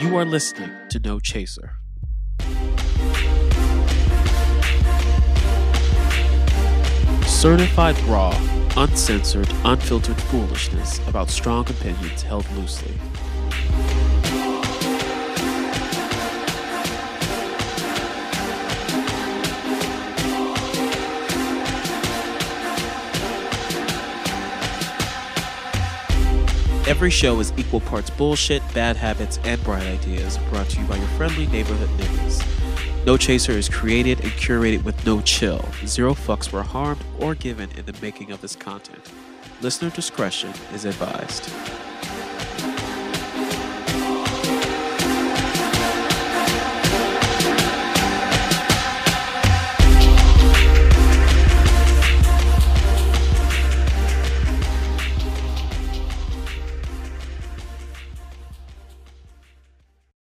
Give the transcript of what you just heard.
You are listening to No Chaser. Certified raw, uncensored, unfiltered foolishness about strong opinions held loosely. Every show is equal parts bullshit, bad habits, and bright ideas brought to you by your friendly neighborhood niggas. No Chaser is created and curated with no chill. Zero fucks were harmed or given in the making of this content. Listener discretion is advised.